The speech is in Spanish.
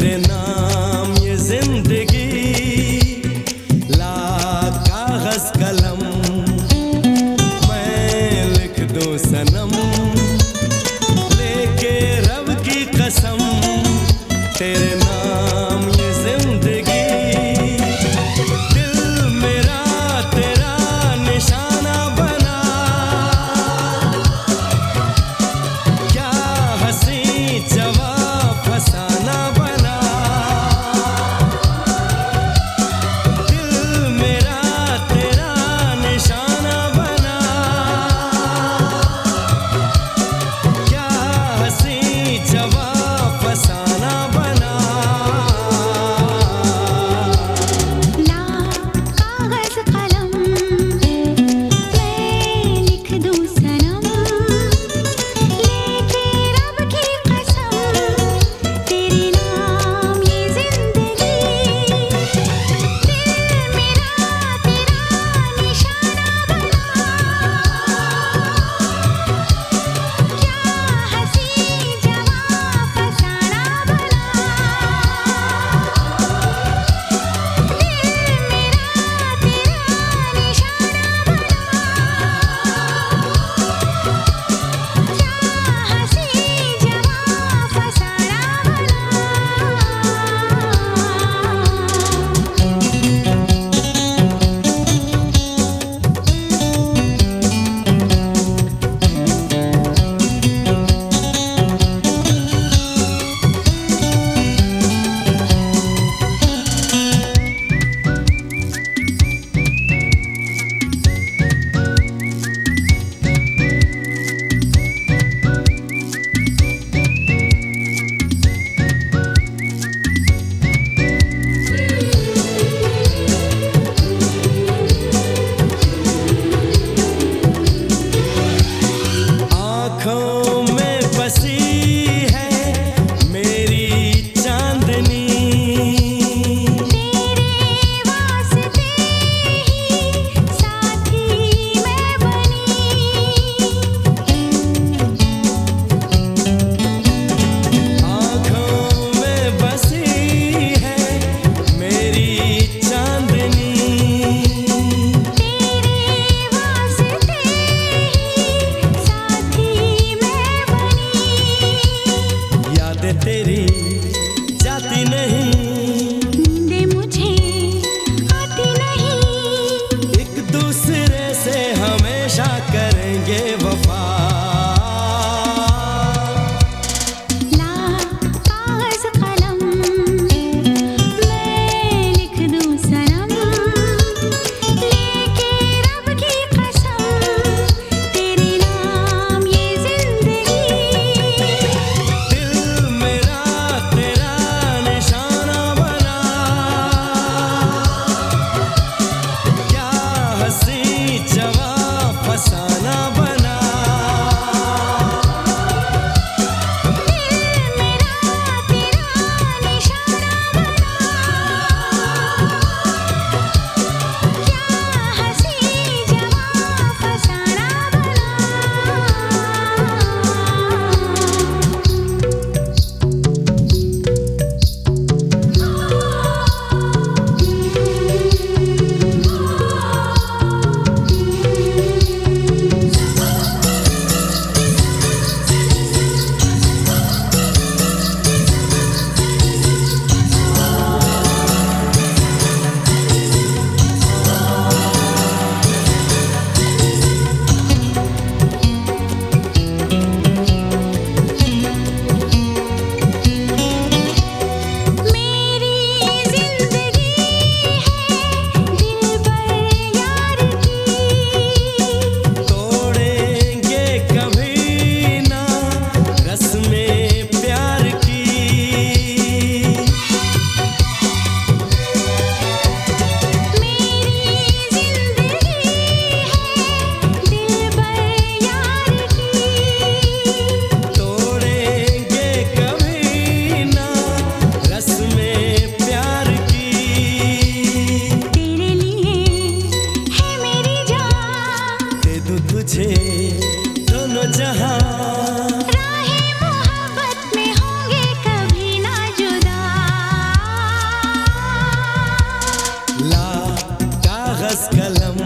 तेरे नाम las calambres.